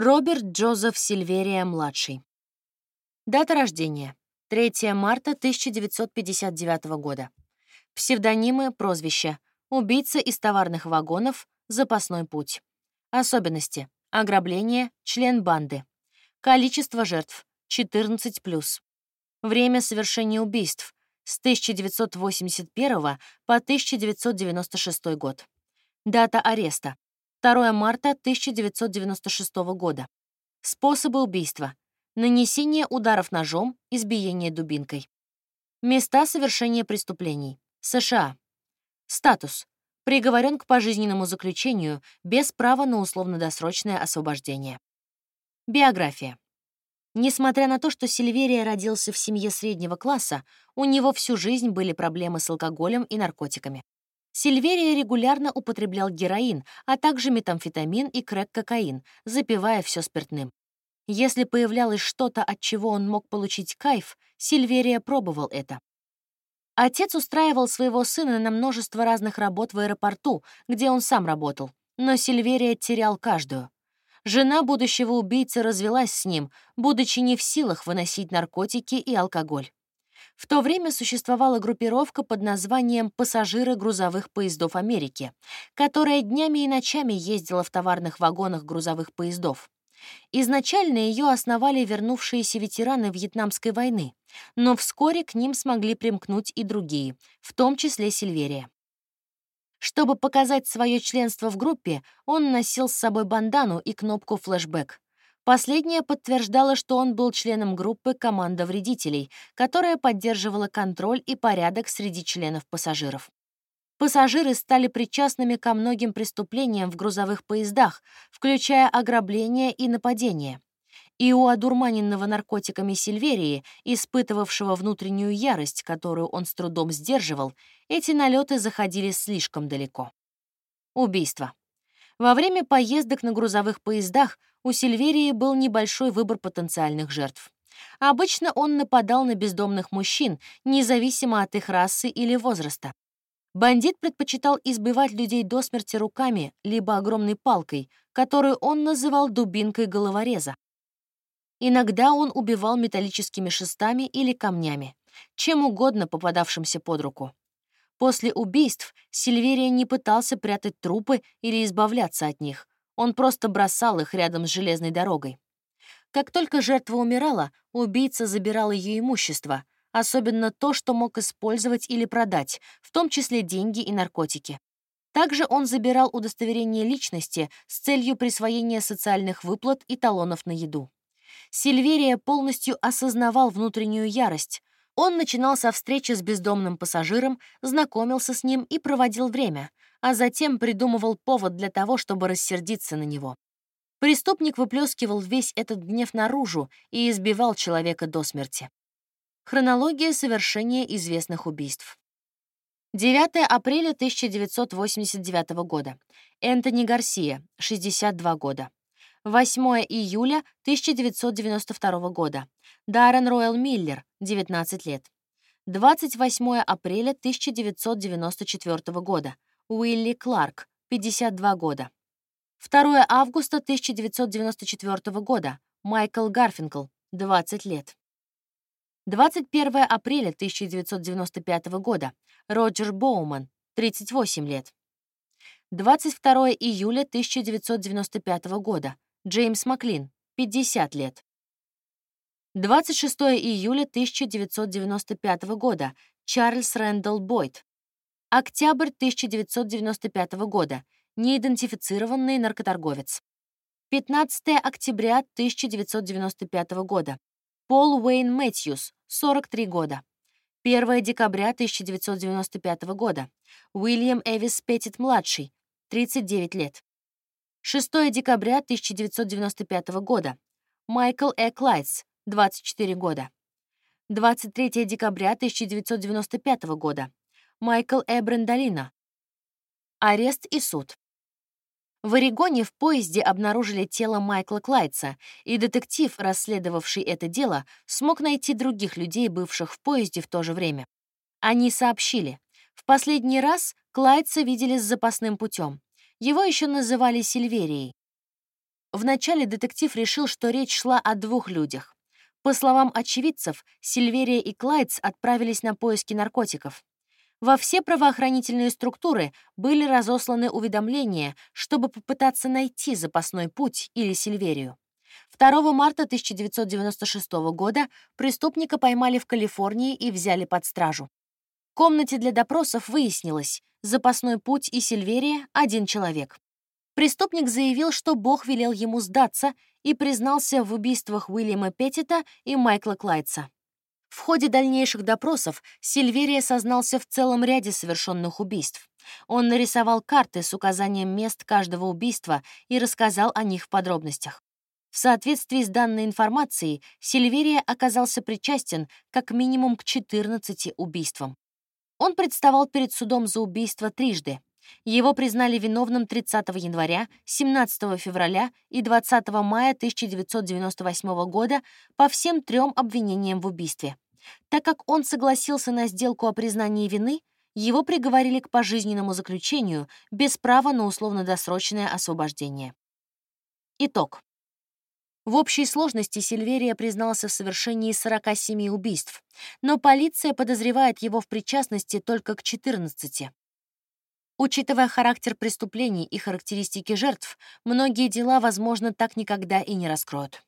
Роберт Джозеф Сильверия-младший. Дата рождения. 3 марта 1959 года. Псевдонимы, прозвища. Убийца из товарных вагонов, запасной путь. Особенности. Ограбление, член банды. Количество жертв. 14+. Время совершения убийств. С 1981 по 1996 год. Дата ареста. 2 марта 1996 года. Способы убийства. Нанесение ударов ножом, избиение дубинкой. Места совершения преступлений. США. Статус. Приговорен к пожизненному заключению без права на условно-досрочное освобождение. Биография. Несмотря на то, что Сильверия родился в семье среднего класса, у него всю жизнь были проблемы с алкоголем и наркотиками. Сильверия регулярно употреблял героин, а также метамфетамин и крэк-кокаин, запивая все спиртным. Если появлялось что-то, от чего он мог получить кайф, Сильверия пробовал это. Отец устраивал своего сына на множество разных работ в аэропорту, где он сам работал, но Сильверия терял каждую. Жена будущего убийцы развелась с ним, будучи не в силах выносить наркотики и алкоголь. В то время существовала группировка под названием «Пассажиры грузовых поездов Америки», которая днями и ночами ездила в товарных вагонах грузовых поездов. Изначально ее основали вернувшиеся ветераны Вьетнамской войны, но вскоре к ним смогли примкнуть и другие, в том числе Сильверия. Чтобы показать свое членство в группе, он носил с собой бандану и кнопку флешбэк. Последняя подтверждала, что он был членом группы «Команда вредителей», которая поддерживала контроль и порядок среди членов пассажиров. Пассажиры стали причастными ко многим преступлениям в грузовых поездах, включая ограбления и нападения. И у одурманенного наркотиками Сильверии, испытывавшего внутреннюю ярость, которую он с трудом сдерживал, эти налеты заходили слишком далеко. Убийство. Во время поездок на грузовых поездах у Сильверии был небольшой выбор потенциальных жертв. Обычно он нападал на бездомных мужчин, независимо от их расы или возраста. Бандит предпочитал избивать людей до смерти руками либо огромной палкой, которую он называл дубинкой головореза. Иногда он убивал металлическими шестами или камнями, чем угодно попадавшимся под руку. После убийств Сильверия не пытался прятать трупы или избавляться от них. Он просто бросал их рядом с железной дорогой. Как только жертва умирала, убийца забирал ее имущество, особенно то, что мог использовать или продать, в том числе деньги и наркотики. Также он забирал удостоверение личности с целью присвоения социальных выплат и талонов на еду. Сильверия полностью осознавал внутреннюю ярость, он начинал со встречи с бездомным пассажиром, знакомился с ним и проводил время, а затем придумывал повод для того, чтобы рассердиться на него. Преступник выплескивал весь этот гнев наружу и избивал человека до смерти. Хронология совершения известных убийств. 9 апреля 1989 года. Энтони Гарсия, 62 года. 8 июля 1992 года. Даррен Ройл Миллер, 19 лет. 28 апреля 1994 года. Уилли Кларк, 52 года. 2 августа 1994 года. Майкл Гарфинкл, 20 лет. 21 апреля 1995 года. Роджер Боуман, 38 лет. 22 июля 1995 года. Джеймс Маклин, 50 лет. 26 июля 1995 года. Чарльз Рэндалл Бойд. Октябрь 1995 года. Неидентифицированный наркоторговец. 15 октября 1995 года. Пол Уэйн Мэтьюс, 43 года. 1 декабря 1995 года. Уильям Эвис Петтит-младший, 39 лет. 6 декабря 1995 года. Майкл Э. Клайдс, 24 года. 23 декабря 1995 года. Майкл Э. Брендолино. Арест и суд. В Орегоне в поезде обнаружили тело Майкла Клайдса, и детектив, расследовавший это дело, смог найти других людей, бывших в поезде в то же время. Они сообщили, в последний раз Клайдса видели с запасным путем. Его еще называли Сильверией. Вначале детектив решил, что речь шла о двух людях. По словам очевидцев, Сильверия и Клайдс отправились на поиски наркотиков. Во все правоохранительные структуры были разосланы уведомления, чтобы попытаться найти запасной путь или Сильверию. 2 марта 1996 года преступника поймали в Калифорнии и взяли под стражу. В комнате для допросов выяснилось, запасной путь и Сильверия — один человек. Преступник заявил, что Бог велел ему сдаться и признался в убийствах Уильяма Петтита и Майкла Клайдса. В ходе дальнейших допросов Сильверия сознался в целом ряде совершенных убийств. Он нарисовал карты с указанием мест каждого убийства и рассказал о них в подробностях. В соответствии с данной информацией, Сильверия оказался причастен как минимум к 14 убийствам. Он представал перед судом за убийство трижды. Его признали виновным 30 января, 17 февраля и 20 мая 1998 года по всем трем обвинениям в убийстве. Так как он согласился на сделку о признании вины, его приговорили к пожизненному заключению без права на условно-досрочное освобождение. Итог. В общей сложности Сильверия признался в совершении 47 убийств, но полиция подозревает его в причастности только к 14. Учитывая характер преступлений и характеристики жертв, многие дела, возможно, так никогда и не раскроют.